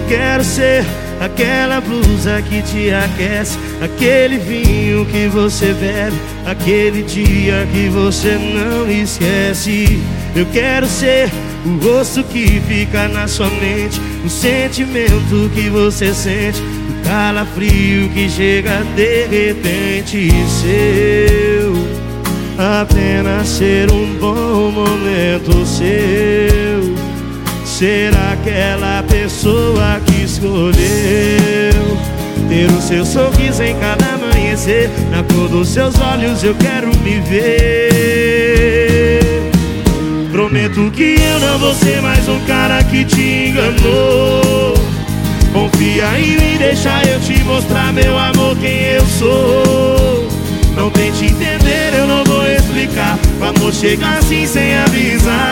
quero ser aquela blusa que te aquece, aquele vinho que você bebe, aquele dia que você não esquece. Eu quero ser o rosto que fica na sua mente, o sentimento que você sente, o calafrio que chega de repente. Seu apenas ser um bom momento seu, ser aquela pessoa que escolheu ter o seu sorriso em cada amanhecer, na cor dos seus olhos eu quero me ver. Prometo que eu não vou ser mais um cara que te enganou. Confia em mim, deixa eu te mostrar, meu amor, quem eu sou. Não tente entender, eu não vou explicar. O amor chega assim sem avisar.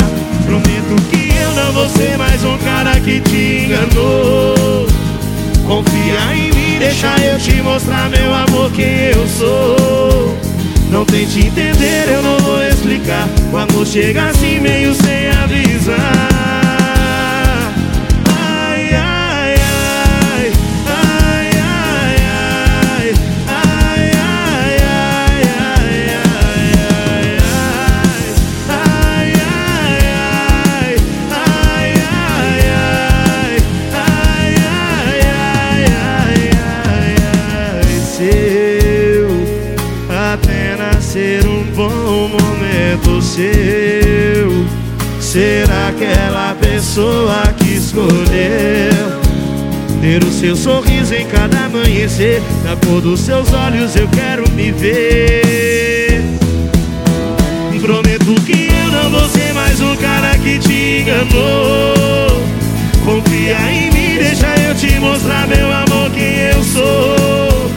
Ser mais um cara que te enganou. Confia em mim, deixa eu te mostrar, meu amor, quem eu sou. Não tente entender, eu não vou explicar. O amor chega assim meio sem momento seu Ser aquela pessoa que escolheu Ter o seu sorriso em cada amanhecer? Na cor dos seus olhos eu quero me ver. Prometo que eu não vou ser mais um cara que te enganou. Confia em mim, deixa eu te mostrar meu amor quem eu sou.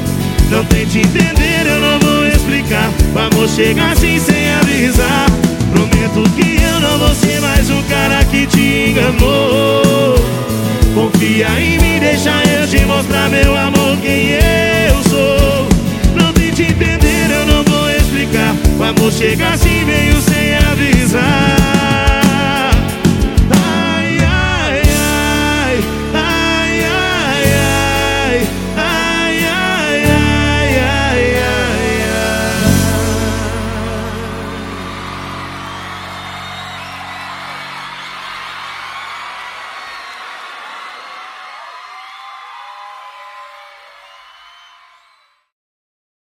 Não tente entender, eu não vou explicar. O amor chega assim sem enganou Confia em mim, deixa eu te mostrar meu amor quem eu sou. Não tente entender, eu não vou explicar. O amor chega assim meio sem